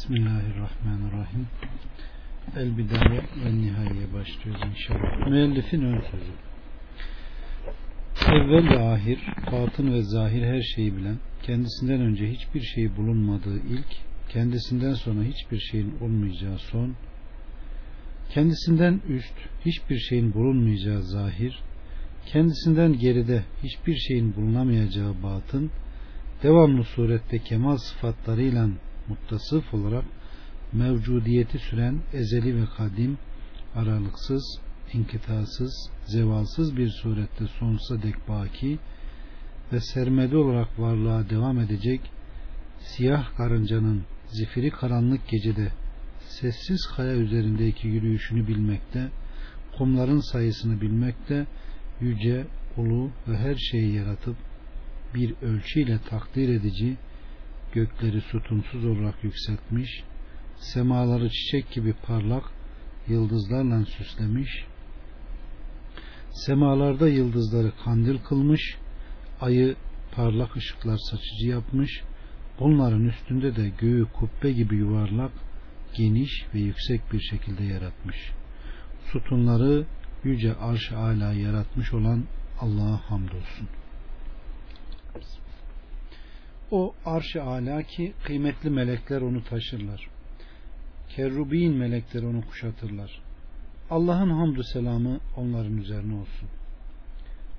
Bismillahirrahmanirrahim. El Bidaye ve Nihaye başlıyoruz inşallah. Müellifin ön sözü. Evvel ve ahir, batın ve zahir her şeyi bilen, kendisinden önce hiçbir şey bulunmadığı ilk, kendisinden sonra hiçbir şeyin olmayacağı son, kendisinden üst, hiçbir şeyin bulunmayacağı zahir, kendisinden geride hiçbir şeyin bulunamayacağı batın, devamlı surette kemal sıfatlarıyla muttasıf olarak mevcudiyeti süren ezeli ve kadim, aralıksız, inkitasız, zevalsız bir surette sonsuza dek baki ve sermedi olarak varlığa devam edecek siyah karıncanın zifiri karanlık gecede sessiz kaya üzerindeki yürüyüşünü bilmekte, kumların sayısını bilmekte, yüce, ulu ve her şeyi yaratıp bir ölçüyle takdir edici, gökleri sütunsuz olarak yükseltmiş, semaları çiçek gibi parlak yıldızlarla süslemiş, semalarda yıldızları kandil kılmış, ayı parlak ışıklar saçıcı yapmış, bunların üstünde de göğü kubbe gibi yuvarlak, geniş ve yüksek bir şekilde yaratmış. Sütunları yüce arş-ı ala yaratmış olan Allah'a hamdolsun. O arş-ı ala ki kıymetli melekler onu taşırlar. Kerrubin melekler onu kuşatırlar. Allah'ın hamdü selamı onların üzerine olsun.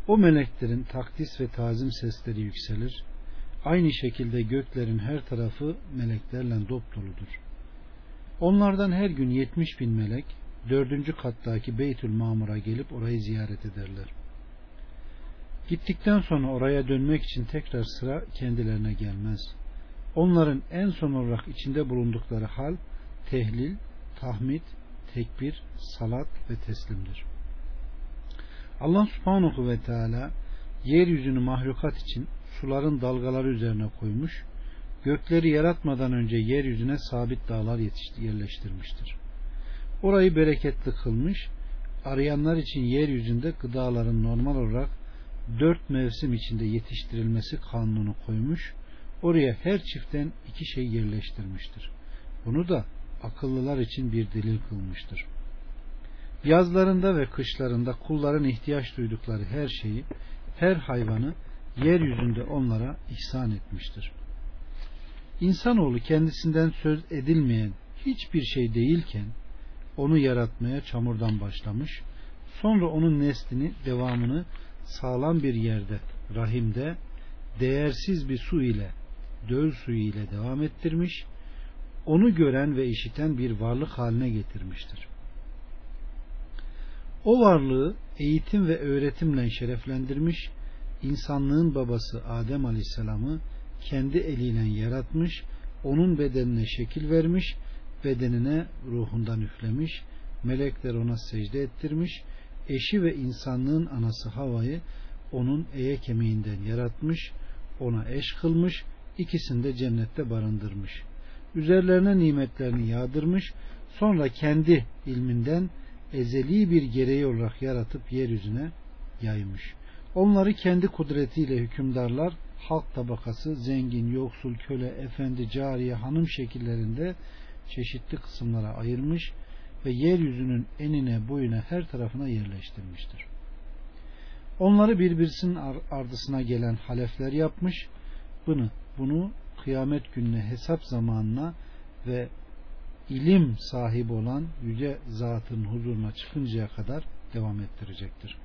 O meleklerin takdis ve tazim sesleri yükselir. Aynı şekilde göklerin her tarafı meleklerle dop doludur. Onlardan her gün yetmiş bin melek dördüncü kattaki Beytül Mamur'a gelip orayı ziyaret ederler. Gittikten sonra oraya dönmek için tekrar sıra kendilerine gelmez. Onların en son olarak içinde bulundukları hal tehlil, tahmid, tekbir, salat ve teslimdir. Allah subhanahu ve teala yeryüzünü mahlukat için suların dalgaları üzerine koymuş, gökleri yaratmadan önce yeryüzüne sabit dağlar yerleştirmiştir. Orayı bereketli kılmış, arayanlar için yeryüzünde gıdaların normal olarak dört mevsim içinde yetiştirilmesi kanunu koymuş, oraya her çiftten iki şey yerleştirmiştir. Bunu da akıllılar için bir delil kılmıştır. Yazlarında ve kışlarında kulların ihtiyaç duydukları her şeyi, her hayvanı yeryüzünde onlara ihsan etmiştir. İnsanoğlu kendisinden söz edilmeyen hiçbir şey değilken onu yaratmaya çamurdan başlamış, sonra onun neslini, devamını sağlam bir yerde, rahimde, değersiz bir su ile, döl suyu ile devam ettirmiş, onu gören ve işiten bir varlık haline getirmiştir. O varlığı eğitim ve öğretimle şereflendirmiş, insanlığın babası Adem Aleyhisselam'ı kendi eliyle yaratmış, onun bedenine şekil vermiş, bedenine ruhundan üflemiş, melekler ona secde ettirmiş, eşi ve insanlığın anası Hava'yı onun eye kemiğinden yaratmış, ona eş kılmış, ikisini de cennette barındırmış. Üzerlerine nimetlerini yağdırmış, sonra kendi ilminden ezeli bir gereği olarak yaratıp yeryüzüne yaymış. Onları kendi kudretiyle hükümdarlar, halk tabakası, zengin, yoksul, köle, efendi, cariye, hanım şekillerinde çeşitli kısımlara ayırmış ve yeryüzünün enine boyuna her tarafına yerleştirmiştir. Onları birbirisinin ardısına gelen halefler yapmış, bunu, bunu kıyamet gününe hesap zamanına ve ilim sahibi olan yüce zatın huzuruna çıkıncaya kadar devam ettirecektir.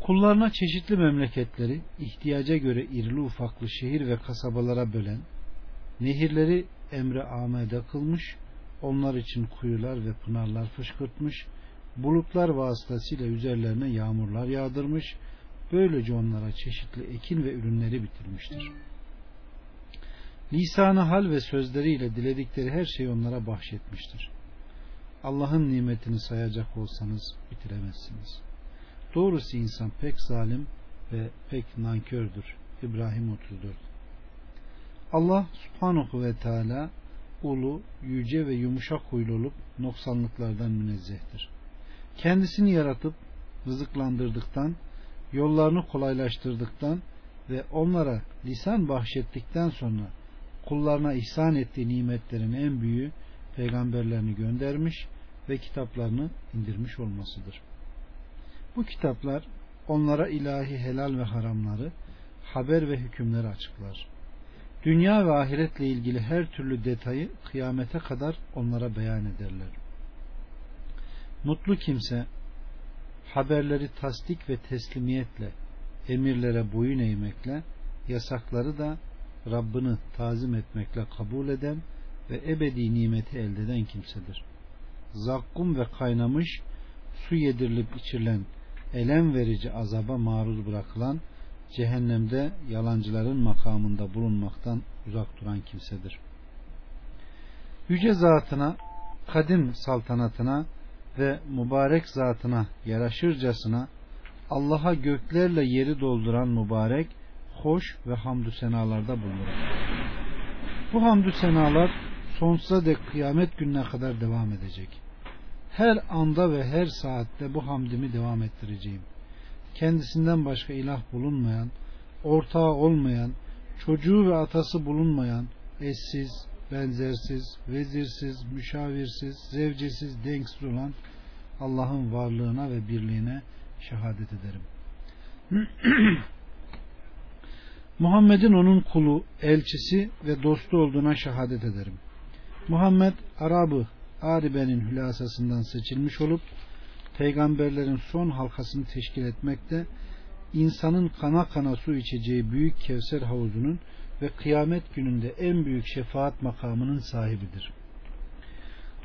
Kullarına çeşitli memleketleri ihtiyaca göre irili ufaklı şehir ve kasabalara bölen, nehirleri emre amede kılmış, onlar için kuyular ve pınarlar fışkırtmış, bulutlar vasıtasıyla üzerlerine yağmurlar yağdırmış, böylece onlara çeşitli ekin ve ürünleri bitirmiştir. Lisanı hal ve sözleriyle diledikleri her şeyi onlara bahşetmiştir. Allah'ın nimetini sayacak olsanız bitiremezsiniz. Doğrusu insan pek zalim ve pek nankördür. İbrahim 34 Allah subhanahu ve teala ulu, yüce ve yumuşak huylu olup noksanlıklardan münezzehtir. Kendisini yaratıp rızıklandırdıktan, yollarını kolaylaştırdıktan ve onlara lisan bahşettikten sonra kullarına ihsan ettiği nimetlerin en büyüğü peygamberlerini göndermiş ve kitaplarını indirmiş olmasıdır. Bu kitaplar onlara ilahi helal ve haramları, haber ve hükümleri açıklar. Dünya ve ahiretle ilgili her türlü detayı kıyamete kadar onlara beyan ederler. Mutlu kimse haberleri tasdik ve teslimiyetle, emirlere boyun eğmekle, yasakları da Rabbini tazim etmekle kabul eden ve ebedi nimeti elde eden kimsedir. Zakkum ve kaynamış su yedirilip içirilen elem verici azaba maruz bırakılan cehennemde yalancıların makamında bulunmaktan uzak duran kimsedir. Yüce zatına, kadim saltanatına ve mübarek zatına yaraşırcasına Allah'a göklerle yeri dolduran mübarek, hoş ve hamdü senalarda bulunur. Bu hamdü senalar sonsuza dek kıyamet gününe kadar devam edecek. Her anda ve her saatte bu hamdimi devam ettireceğim. Kendisinden başka ilah bulunmayan, ortağı olmayan, çocuğu ve atası bulunmayan, eşsiz, benzersiz, vezirsiz, müşavirsiz, zevcesiz, denksiz olan Allah'ın varlığına ve birliğine şehadet ederim. Muhammed'in onun kulu, elçisi ve dostu olduğuna şehadet ederim. Muhammed Arabı Aribe'nin hülasasından seçilmiş olup peygamberlerin son halkasını teşkil etmekte insanın kana kana su içeceği büyük Kevser havuzunun ve kıyamet gününde en büyük şefaat makamının sahibidir.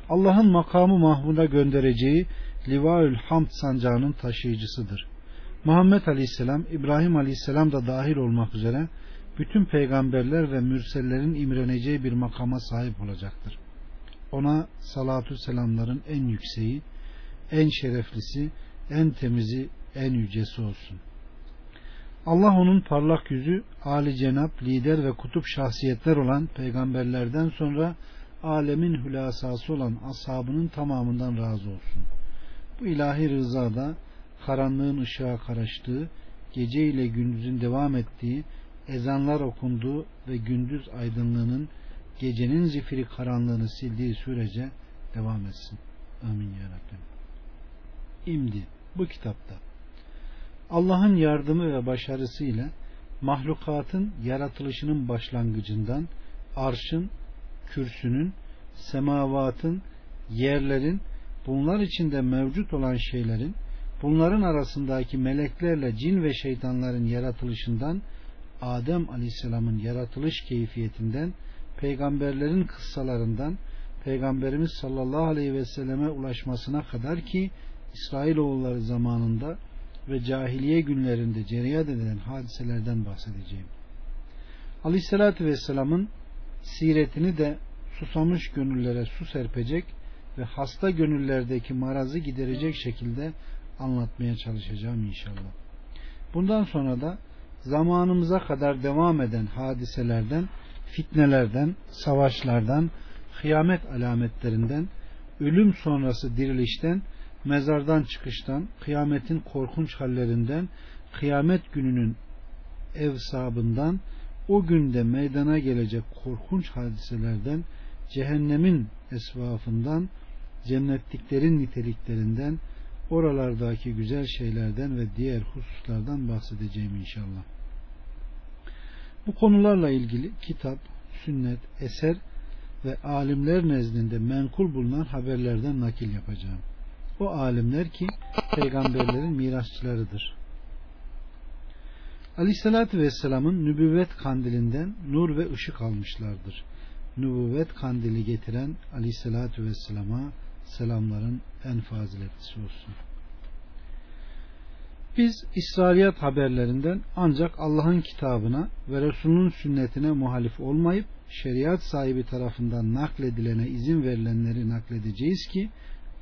Allah'ın makamı Mahmud'a göndereceği Livaül Hamd sancağının taşıyıcısıdır. Muhammed Aleyhisselam, İbrahim Aleyhisselam da dahil olmak üzere bütün peygamberler ve mürsellerin imreneceği bir makama sahip olacaktır. Ona salatu selamların en yükseği, en şereflisi, en temizi, en yücesi olsun. Allah onun parlak yüzü, Ali Cenap, lider ve kutup şahsiyetler olan peygamberlerden sonra alemin hülasası olan ashabının tamamından razı olsun. Bu ilahi rızada karanlığın ışığa karıştığı, gece ile gündüzün devam ettiği, ezanlar okunduğu ve gündüz aydınlığının gecenin zifiri karanlığını sildiği sürece devam etsin. Amin ya Rabbim. İmdi bu kitapta. Allah'ın yardımı ve başarısıyla mahlukatın yaratılışının başlangıcından arşın, kürsünün, semavatın, yerlerin, bunlar içinde mevcut olan şeylerin, bunların arasındaki meleklerle cin ve şeytanların yaratılışından, Adem Aleyhisselam'ın yaratılış keyfiyetinden, peygamberlerin kıssalarından, Peygamberimiz sallallahu aleyhi ve selleme ulaşmasına kadar ki İsrailoğulları zamanında ve cahiliye günlerinde ceriyat edilen hadiselerden bahsedeceğim. Aleyhissalatü Vesselam'ın siretini de susamış gönüllere su serpecek ve hasta gönüllerdeki marazı giderecek şekilde anlatmaya çalışacağım inşallah. Bundan sonra da zamanımıza kadar devam eden hadiselerden, fitnelerden, savaşlardan, kıyamet alametlerinden, ölüm sonrası dirilişten mezardan çıkıştan, kıyametin korkunç hallerinden, kıyamet gününün evsabından, o günde meydana gelecek korkunç hadiselerden, cehennemin esvafından, cennetliklerin niteliklerinden, oralardaki güzel şeylerden ve diğer hususlardan bahsedeceğim inşallah. Bu konularla ilgili kitap, sünnet, eser ve alimler nezdinde menkul bulunan haberlerden nakil yapacağım. O alimler ki peygamberlerin mirasçılarıdır. Aleyhissalatü Vesselam'ın nübüvvet kandilinden nur ve ışık almışlardır. Nübüvvet kandili getiren Aleyhissalatü Vesselam'a selamların en faziletlisi olsun. Biz İsrailiyat haberlerinden ancak Allah'ın kitabına ve Resulünün sünnetine muhalif olmayıp şeriat sahibi tarafından nakledilene izin verilenleri nakledeceğiz ki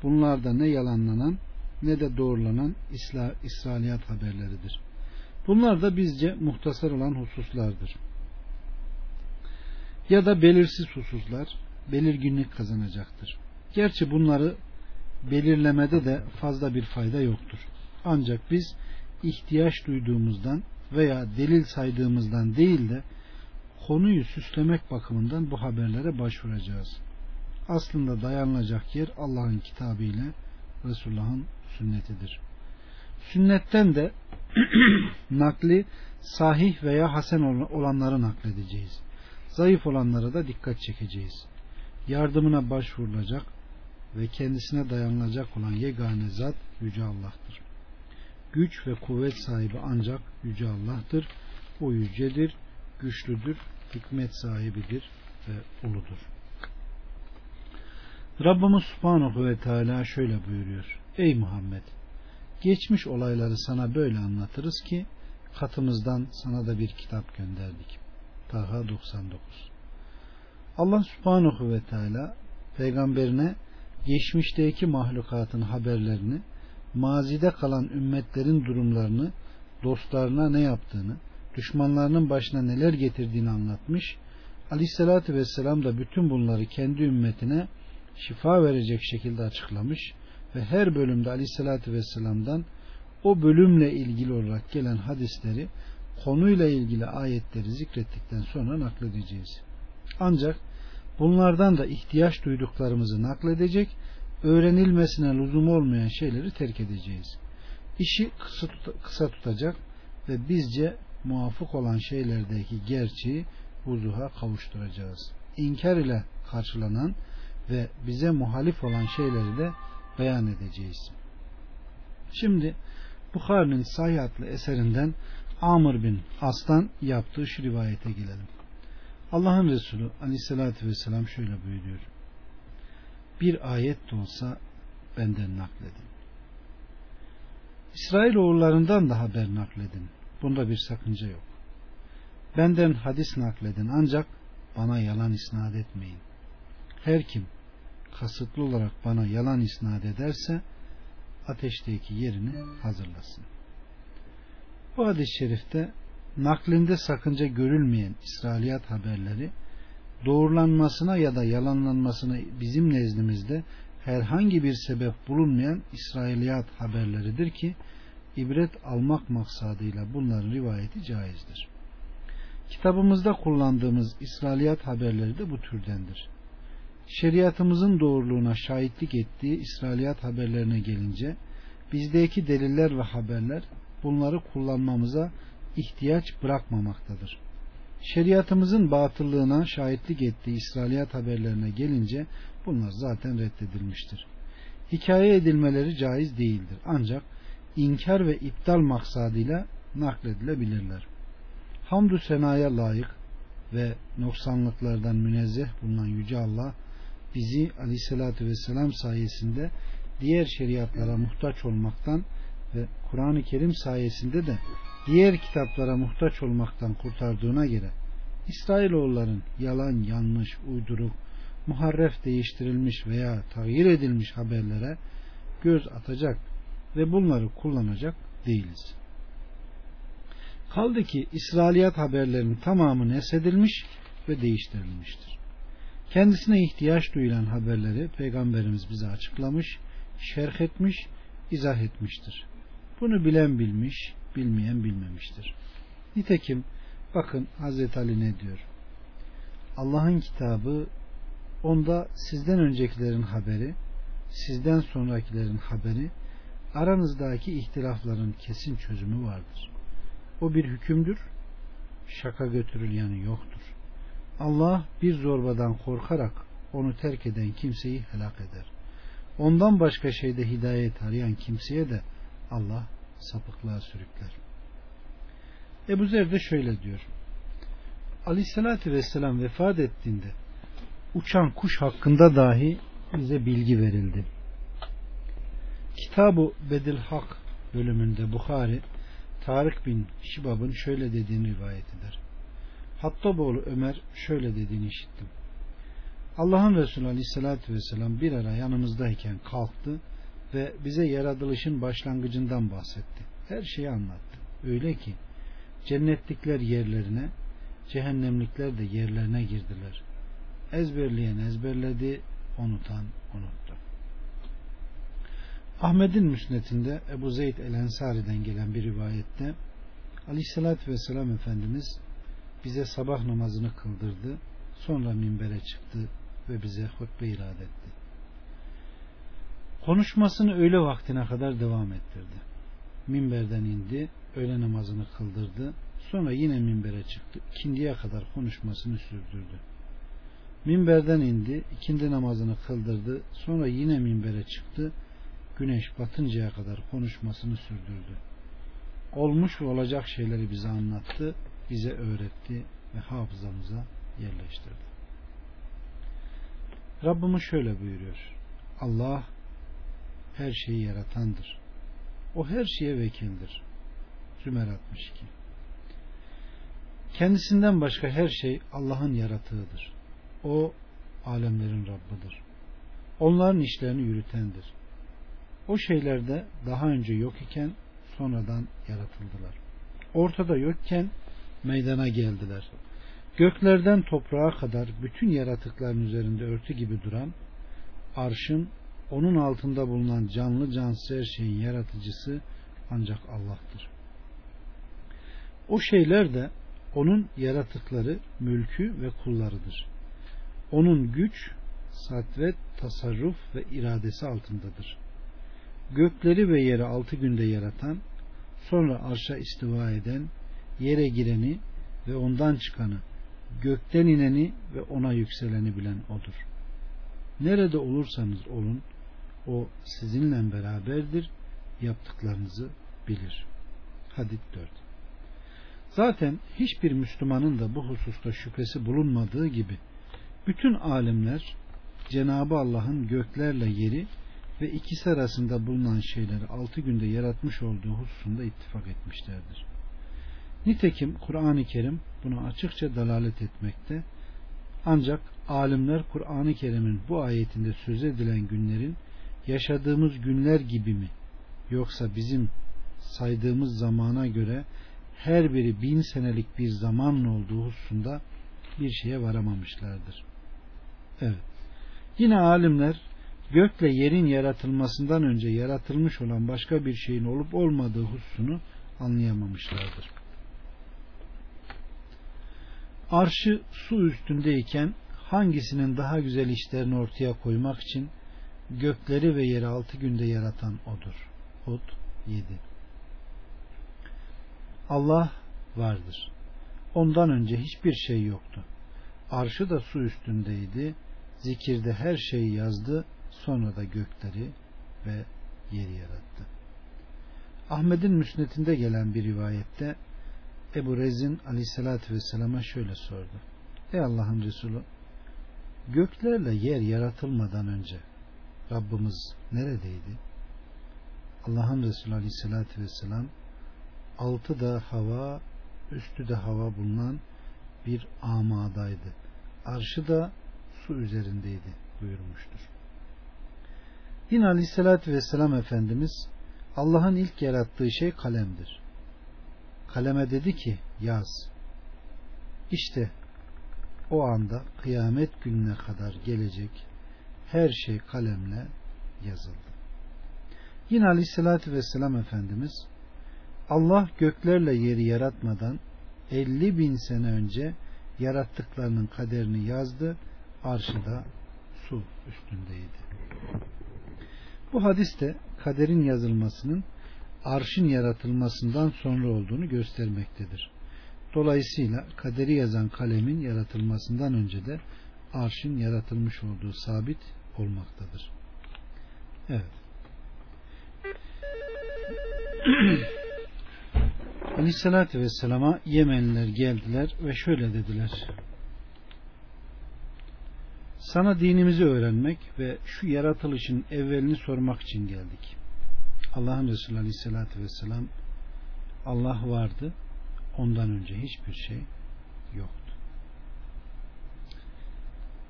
Bunlarda ne yalanlanan ne de doğrulanan İsla, İsrailiyat haberleridir. Bunlar da bizce muhtasar olan hususlardır. Ya da belirsiz hususlar belirginlik kazanacaktır. Gerçi bunları belirlemede de fazla bir fayda yoktur. Ancak biz ihtiyaç duyduğumuzdan veya delil saydığımızdan değil de konuyu süslemek bakımından bu haberlere başvuracağız. Aslında dayanılacak yer Allah'ın kitabı ile Resulullah'ın sünnetidir. Sünnetten de nakli sahih veya hasen olanları nakledeceğiz. Zayıf olanlara da dikkat çekeceğiz. Yardımına başvurulacak ve kendisine dayanılacak olan yegane zat Yüce Allah'tır. Güç ve kuvvet sahibi ancak Yüce Allah'tır. O yücedir, güçlüdür, hikmet sahibidir ve uludur. Rabbimiz Subhanahu ve Teala şöyle buyuruyor. Ey Muhammed! Geçmiş olayları sana böyle anlatırız ki katımızdan sana da bir kitap gönderdik. Taha 99 Allah Subhanahu ve Teala peygamberine geçmişteki mahlukatın haberlerini, mazide kalan ümmetlerin durumlarını, dostlarına ne yaptığını, düşmanlarının başına neler getirdiğini anlatmış. Aleyhissalatü Vesselam da bütün bunları kendi ümmetine şifa verecek şekilde açıklamış ve her bölümde Aleyhissalatü Vesselam'dan o bölümle ilgili olarak gelen hadisleri konuyla ilgili ayetleri zikrettikten sonra nakledeceğiz. Ancak bunlardan da ihtiyaç duyduklarımızı nakledecek, öğrenilmesine lüzum olmayan şeyleri terk edeceğiz. İşi kısa tutacak ve bizce muvafık olan şeylerdeki gerçeği vuzuha kavuşturacağız. İnkar ile karşılanan ve bize muhalif olan şeyleri de beyan edeceğiz. Şimdi Bukhari'nin Sahih adlı eserinden Amr bin As'tan yaptığı şu rivayete gelelim. Allah'ın Resulü aleyhissalatü vesselam şöyle buyuruyor. Bir ayet de olsa benden nakledin. İsrail oğullarından da haber nakledin. Bunda bir sakınca yok. Benden hadis nakledin ancak bana yalan isnat etmeyin. Her kim kasıtlı olarak bana yalan isnat ederse ateşteki yerini hazırlasın. Bu hadis-i şerifte naklinde sakınca görülmeyen İsrailiyat haberleri doğrulanmasına ya da yalanlanmasına bizim nezdimizde herhangi bir sebep bulunmayan İsrailiyat haberleridir ki ibret almak maksadıyla bunların rivayeti caizdir. Kitabımızda kullandığımız İsrailiyat haberleri de bu türdendir. Şeriatımızın doğruluğuna şahitlik ettiği İsrailiyat haberlerine gelince bizdeki deliller ve haberler bunları kullanmamıza ihtiyaç bırakmamaktadır. Şeriatımızın batıllığına şahitlik ettiği İsrailiyat haberlerine gelince bunlar zaten reddedilmiştir. Hikaye edilmeleri caiz değildir. Ancak inkar ve iptal maksadıyla nakledilebilirler. Hamdü senaya layık ve noksanlıklardan münezzeh bulunan Yüce Allah bizi aleyhissalatü vesselam sayesinde diğer şeriatlara muhtaç olmaktan ve Kur'an-ı Kerim sayesinde de diğer kitaplara muhtaç olmaktan kurtardığına göre İsrailoğulların yalan, yanlış, uyduruk, muharref değiştirilmiş veya tağyir edilmiş haberlere göz atacak ve bunları kullanacak değiliz. Kaldı ki İsrailiyat haberlerinin tamamı nesedilmiş ve değiştirilmiştir. Kendisine ihtiyaç duyulan haberleri Peygamberimiz bize açıklamış, şerh etmiş, izah etmiştir. Bunu bilen bilmiş, bilmeyen bilmemiştir. Nitekim bakın Hazreti Ali ne diyor? Allah'ın kitabı onda sizden öncekilerin haberi, sizden sonrakilerin haberi, aranızdaki ihtilafların kesin çözümü vardır. O bir hükümdür, şaka götürür yoktur. Allah bir zorbadan korkarak onu terk eden kimseyi helak eder. Ondan başka şeyde hidayet arayan kimseye de Allah sapıklığa sürükler. Ebu Zer de şöyle diyor. Aleyhissalatü vesselam vefat ettiğinde uçan kuş hakkında dahi bize bilgi verildi. Kitabı Bedil Hak bölümünde Bukhari Tarık bin Şibab'ın şöyle dediğini rivayet eder. Hattaboğlu Ömer şöyle dediğini işittim. Allah'ın Resulü Aleyhisselatü Vesselam bir ara yanımızdayken kalktı ve bize yaratılışın başlangıcından bahsetti. Her şeyi anlattı. Öyle ki cennetlikler yerlerine, cehennemlikler de yerlerine girdiler. Ezberleyen ezberledi, unutan unuttu. Ahmet'in müsnetinde Ebu Zeyd el Ensari'den gelen bir rivayette Aleyhisselatü Vesselam Efendimiz bize sabah namazını kıldırdı. Sonra minbere çıktı ve bize hutbe irad etti. Konuşmasını öğle vaktine kadar devam ettirdi. Minberden indi, öğle namazını kıldırdı. Sonra yine minbere çıktı. İkindiye kadar konuşmasını sürdürdü. Minberden indi, ikindi namazını kıldırdı. Sonra yine minbere çıktı. Güneş batıncaya kadar konuşmasını sürdürdü. Olmuş ve olacak şeyleri bize anlattı, bize öğretti ve hafızamıza yerleştirdi. Rabbimiz şöyle buyuruyor. Allah her şeyi yaratandır. O her şeye vekildir. Zümer 62 Kendisinden başka her şey Allah'ın yaratığıdır. O alemlerin Rabbidir. Onların işlerini yürütendir. O şeylerde daha önce yok iken sonradan yaratıldılar. Ortada yokken meydana geldiler. Göklerden toprağa kadar bütün yaratıkların üzerinde örtü gibi duran, arşın onun altında bulunan canlı cansız her şeyin yaratıcısı ancak Allah'tır. O şeyler de onun yaratıkları, mülkü ve kullarıdır. Onun güç, satvet, tasarruf ve iradesi altındadır. Gökleri ve yeri altı günde yaratan, sonra arşa istiva eden, yere gireni ve ondan çıkanı, gökten ineni ve ona yükseleni bilen odur. Nerede olursanız olun, o sizinle beraberdir, yaptıklarınızı bilir. Hadid 4 Zaten hiçbir Müslümanın da bu hususta şüphesi bulunmadığı gibi bütün alimler Cenabı Allah'ın göklerle yeri ve ikisi arasında bulunan şeyleri altı günde yaratmış olduğu hususunda ittifak etmişlerdir. Nitekim Kur'an-ı Kerim buna açıkça dalalet etmekte. Ancak alimler Kur'an-ı Kerim'in bu ayetinde söz edilen günlerin yaşadığımız günler gibi mi yoksa bizim saydığımız zamana göre her biri bin senelik bir zamanın olduğu hususunda bir şeye varamamışlardır. Evet. Yine alimler gökle yerin yaratılmasından önce yaratılmış olan başka bir şeyin olup olmadığı hususunu anlayamamışlardır. Arşı su üstündeyken hangisinin daha güzel işlerini ortaya koymak için gökleri ve yeri altı günde yaratan odur. Hud 7 Allah vardır. Ondan önce hiçbir şey yoktu. Arşı da su üstündeydi. Zikirde her şeyi yazdı. Sonra da gökleri ve yeri yarattı. Ahmet'in müsnetinde gelen bir rivayette Ebu Rezin aleyhissalatü vesselama şöyle sordu. Ey Allah'ın Resulü göklerle yer yaratılmadan önce Rabbimiz neredeydi? Allah'ın Resulü aleyhissalatü vesselam altı da hava üstü de hava bulunan bir amadaydı. Arşı da su üzerindeydi buyurmuştur. Yine aleyhissalatü vesselam Efendimiz Allah'ın ilk yarattığı şey kalemdir. Kaleme dedi ki yaz. İşte o anda kıyamet gününe kadar gelecek her şey kalemle yazıldı. Yine aleyhissalatü vesselam Efendimiz Allah göklerle yeri yaratmadan 50 bin sene önce yarattıklarının kaderini yazdı. Arşıda su üstündeydi. Bu hadiste kaderin yazılmasının arşın yaratılmasından sonra olduğunu göstermektedir. Dolayısıyla kaderi yazan kalemin yaratılmasından önce de arşın yaratılmış olduğu sabit olmaktadır. Evet. Aleyhissalatü Vesselam'a Yemenliler geldiler ve şöyle dediler. Sana dinimizi öğrenmek ve şu yaratılışın evvelini sormak için geldik. Allah'ın Resulü Aleyhisselatü Vesselam Allah vardı. Ondan önce hiçbir şey yoktu.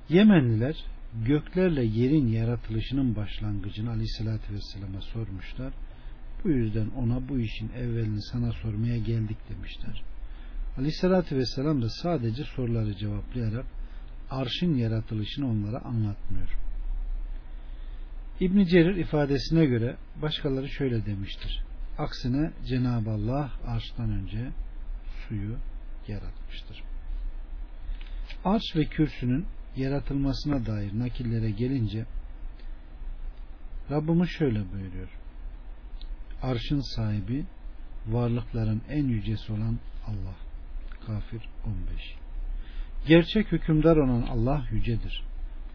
Yemenliler göklerle yerin yaratılışının başlangıcını Aleyhisselatü Vesselam'a sormuşlar bu yüzden ona bu işin evvelini sana sormaya geldik demişler. Aleyhissalatü vesselam da sadece soruları cevaplayarak arşın yaratılışını onlara anlatmıyor. İbn Cerir ifadesine göre başkaları şöyle demiştir. Aksine Cenab-ı Allah arştan önce suyu yaratmıştır. Arş ve kürsünün yaratılmasına dair nakillere gelince Rabbimiz şöyle buyuruyor. Arşın sahibi varlıkların en yücesi olan Allah. Kafir 15. Gerçek hükümdar olan Allah yücedir.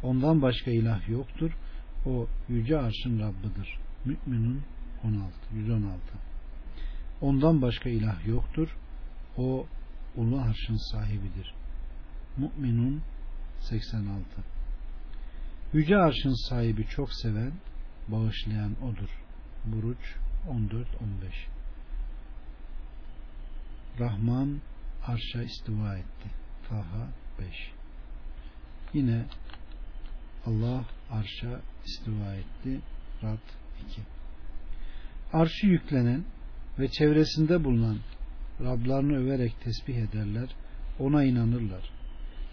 Ondan başka ilah yoktur. O yüce arşın Rabbidir. Müminun 16, 116. Ondan başka ilah yoktur. O ulu arşın sahibidir. Müminun 86. Yüce arşın sahibi çok seven, bağışlayan odur. Buruç 14-15 Rahman arşa istiva etti. Taha 5 Yine Allah arşa istiva etti. Rad 2 Arşı yüklenen ve çevresinde bulunan Rablarını överek tesbih ederler, ona inanırlar.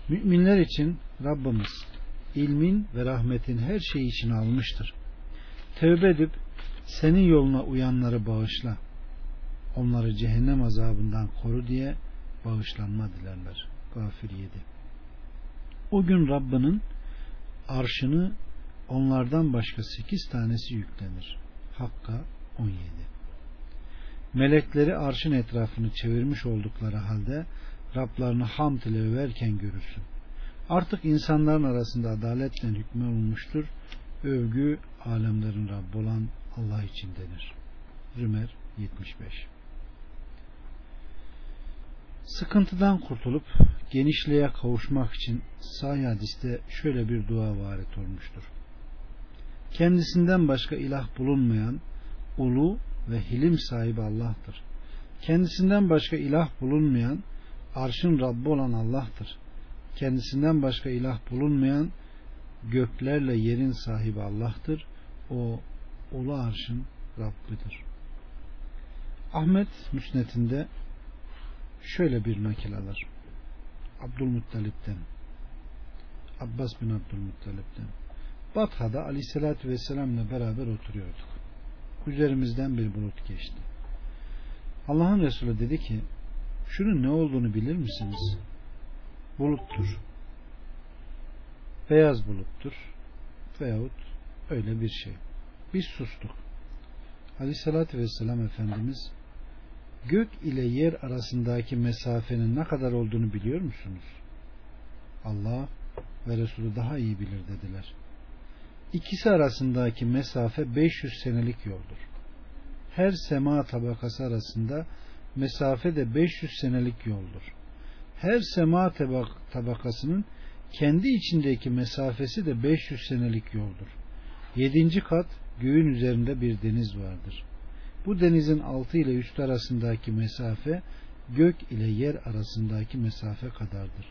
Müminler için Rabbimiz ilmin ve rahmetin her şeyi için almıştır. Tevbe edip senin yoluna uyanları bağışla. Onları cehennem azabından koru diye bağışlanma dilerler. Gafir 7 O gün Rabbinin arşını onlardan başka sekiz tanesi yüklenir. Hakka 17 Melekleri arşın etrafını çevirmiş oldukları halde Rablarını hamd ile överken görürsün. Artık insanların arasında adaletle hükmü olmuştur. Övgü alemlerin Rabbi olan Allah için denir. Zümer 75 Sıkıntıdan kurtulup genişliğe kavuşmak için sahih hadiste şöyle bir dua varit olmuştur. Kendisinden başka ilah bulunmayan ulu ve hilim sahibi Allah'tır. Kendisinden başka ilah bulunmayan arşın Rabbi olan Allah'tır. Kendisinden başka ilah bulunmayan göklerle yerin sahibi Allah'tır. O ulu arşın Rabbidir. Ahmet Müsnet'inde şöyle bir nakil alır. Abdülmuttalip'ten Abbas bin Abdülmuttalip'ten Batha'da aleyhissalatü vesselamla beraber oturuyorduk. Üzerimizden bir bulut geçti. Allah'ın Resulü dedi ki şunun ne olduğunu bilir misiniz? Buluttur. Beyaz buluttur. Veyahut öyle bir şey. Biz sustuk. Aleyhissalatü vesselam Efendimiz gök ile yer arasındaki mesafenin ne kadar olduğunu biliyor musunuz? Allah ve Resulü daha iyi bilir dediler. İkisi arasındaki mesafe 500 senelik yoldur. Her sema tabakası arasında mesafe de 500 senelik yoldur. Her sema tabakasının kendi içindeki mesafesi de 500 senelik yoldur. Yedinci kat göğün üzerinde bir deniz vardır. Bu denizin altı ile üst arasındaki mesafe gök ile yer arasındaki mesafe kadardır.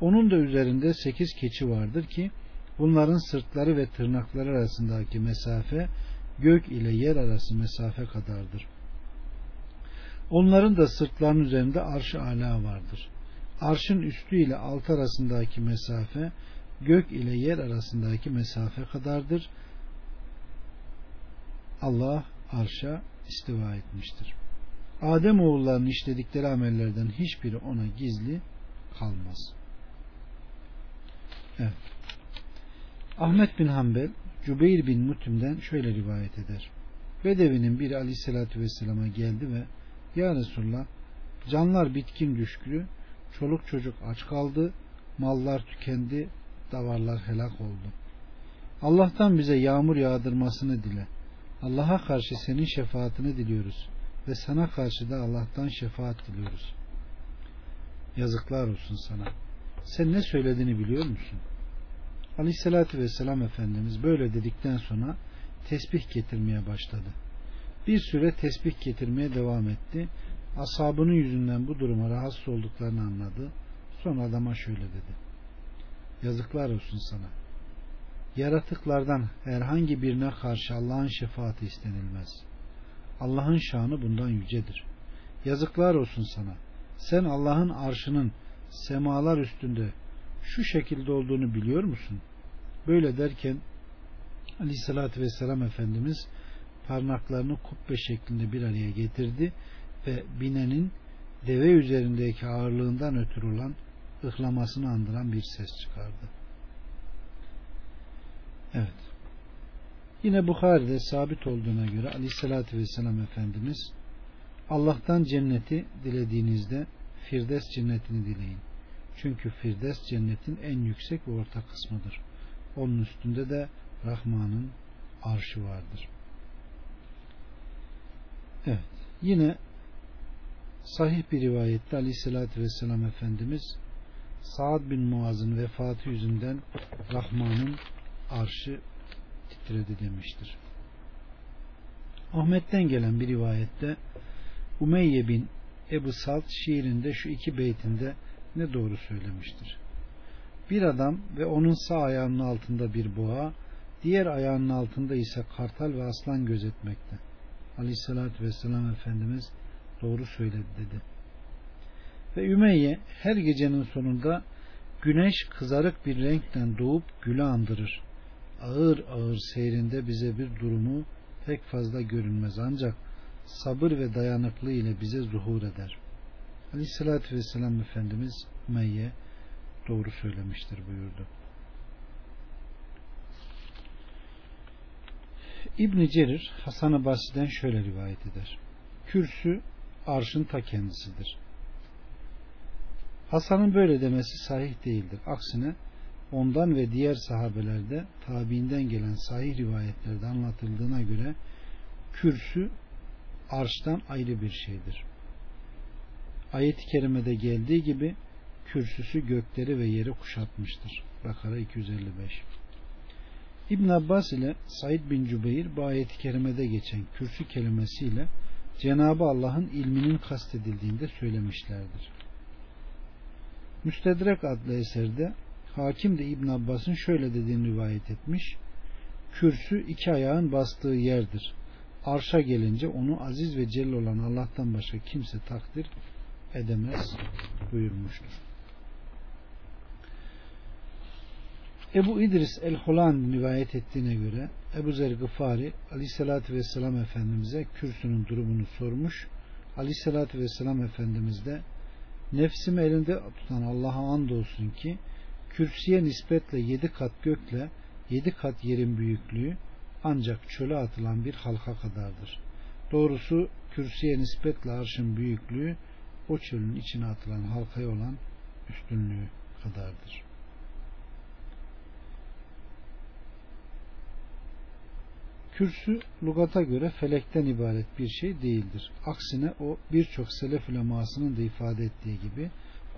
Onun da üzerinde sekiz keçi vardır ki bunların sırtları ve tırnakları arasındaki mesafe gök ile yer arası mesafe kadardır. Onların da sırtlarının üzerinde arş-ı ala vardır. Arşın üstü ile alt arasındaki mesafe gök ile yer arasındaki mesafe kadardır. Allah arşa istiva etmiştir. Adem oğullarının işledikleri amellerden hiçbiri ona gizli kalmaz. Evet. Ahmet bin Hanbel Cübeyr bin Mutim'den şöyle rivayet eder. Bedevinin biri aleyhissalatü vesselama geldi ve Ya Resulallah canlar bitkin düşkülü, çoluk çocuk aç kaldı, mallar tükendi, davarlar helak oldu. Allah'tan bize yağmur yağdırmasını dile. Allah'a karşı senin şefaatini diliyoruz ve sana karşı da Allah'tan şefaat diliyoruz. Yazıklar olsun sana. Sen ne söylediğini biliyor musun? Aleyhissalatü vesselam Efendimiz böyle dedikten sonra tesbih getirmeye başladı. Bir süre tesbih getirmeye devam etti. Asabının yüzünden bu duruma rahatsız olduklarını anladı. Sonra adama şöyle dedi. Yazıklar olsun sana. Yaratıklardan herhangi birine karşı Allah'ın şefaati istenilmez. Allah'ın şanı bundan yücedir. Yazıklar olsun sana. Sen Allah'ın arşının semalar üstünde şu şekilde olduğunu biliyor musun? Böyle derken Aleyhisselatü Vesselam Efendimiz parmaklarını kubbe şeklinde bir araya getirdi ve binenin deve üzerindeki ağırlığından ötürü olan ıhlamasını andıran bir ses çıkardı. Evet. Yine Bukhari'de sabit olduğuna göre aleyhissalatü vesselam Efendimiz Allah'tan cenneti dilediğinizde Firdevs cennetini dileyin. Çünkü Firdevs cennetin en yüksek ve orta kısmıdır. Onun üstünde de Rahman'ın arşı vardır. Evet. Yine sahih bir rivayette aleyhissalatü vesselam Efendimiz Saad bin Muaz'ın vefatı yüzünden Rahman'ın arşı titredi demiştir. Ahmet'ten gelen bir rivayette Umeyye bin Ebu Salt şiirinde şu iki beytinde ne doğru söylemiştir. Bir adam ve onun sağ ayağının altında bir boğa, diğer ayağının altında ise kartal ve aslan gözetmekte. Aleyhissalatü vesselam Efendimiz doğru söyledi dedi. Ve Ümeyye her gecenin sonunda güneş kızarık bir renkten doğup gülü andırır. Ağır ağır seyrinde bize bir durumu pek fazla görünmez ancak sabır ve dayanıklı ile bize zuhur eder. Aleyhissalatü vesselam Efendimiz Ümeyye doğru söylemiştir buyurdu. İbn Cerir Hasan-ı Basri'den şöyle rivayet eder. Kürsü arşın ta kendisidir. Hasan'ın böyle demesi sahih değildir. Aksine ondan ve diğer sahabelerde tabiinden gelen sahih rivayetlerde anlatıldığına göre kürsü arştan ayrı bir şeydir. Ayet-i kerimede geldiği gibi kürsüsü gökleri ve yeri kuşatmıştır. Bakara 255 İbn Abbas ile Said bin Cübeyr bu ayet-i kerimede geçen kürsü kelimesiyle Cenabı Allah'ın ilminin kastedildiğinde söylemişlerdir. Müstedrek adlı eserde Hakim de İbn Abbas'ın şöyle dediğini rivayet etmiş. Kürsü iki ayağın bastığı yerdir. Arşa gelince onu aziz ve celil olan Allah'tan başka kimse takdir edemez buyurmuştur. Ebu İdris el-Hulan rivayet ettiğine göre Ebu Zer Gıfari aleyhissalatü vesselam Efendimiz'e kürsünün durumunu sormuş. Aleyhissalatü vesselam Efendimiz de nefsimi elinde tutan Allah'a andolsun ki kürsüye nispetle yedi kat gökle yedi kat yerin büyüklüğü ancak çöle atılan bir halka kadardır. Doğrusu kürsüye nispetle arşın büyüklüğü o çölün içine atılan halkaya olan üstünlüğü kadardır. Kürsü lugata göre felekten ibaret bir şey değildir. Aksine o birçok selef ulemasının da ifade ettiği gibi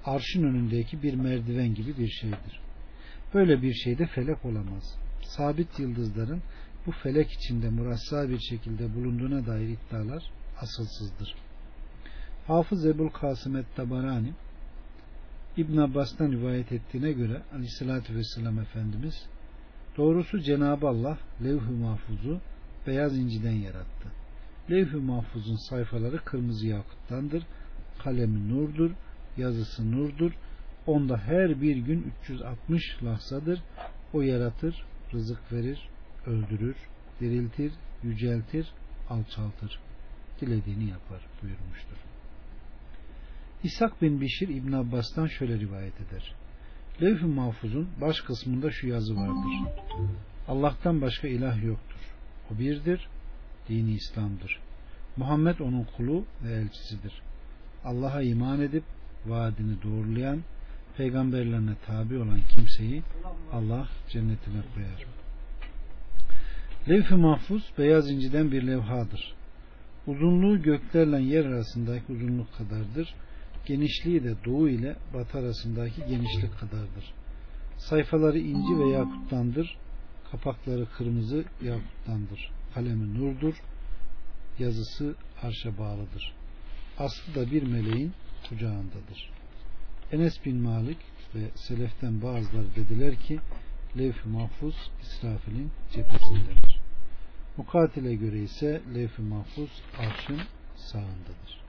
arşın önündeki bir merdiven gibi bir şeydir. Böyle bir şeyde felek olamaz. Sabit yıldızların bu felek içinde murassa bir şekilde bulunduğuna dair iddialar asılsızdır. Hafız Ebul Kasım et Tabarani İbn Abbas'tan rivayet ettiğine göre Aleyhisselatü Vesselam Efendimiz doğrusu Cenab-ı Allah levh-i mahfuzu beyaz inciden yarattı. Levh-i mahfuzun sayfaları kırmızı yakuttandır. Kalemi nurdur, yazısı nurdur. Onda her bir gün 360 lahzadır. O yaratır, rızık verir, öldürür, diriltir, yüceltir, alçaltır. Dilediğini yapar buyurmuştur. İshak bin Bişir İbn Abbas'tan şöyle rivayet eder. Levh-i Mahfuz'un baş kısmında şu yazı vardır. Allah'tan başka ilah yoktur. O birdir, dini İslam'dır. Muhammed onun kulu ve elçisidir. Allah'a iman edip vaadini doğrulayan, peygamberlerine tabi olan kimseyi Allah cennetine koyar. Levh-i Mahfuz beyaz inciden bir levhadır. Uzunluğu göklerle yer arasındaki uzunluk kadardır. Genişliği de doğu ile batı arasındaki genişlik kadardır. Sayfaları inci ve yakuttandır. Kapakları kırmızı yakuttandır. Kalemi nurdur. Yazısı arşa bağlıdır. Aslı da bir meleğin kucağındadır. Enes bin Malik ve Seleften bazıları dediler ki levh-i mahfuz İsrafil'in cephesindedir. Mukatile göre ise levh-i mahfuz arşın sağındadır.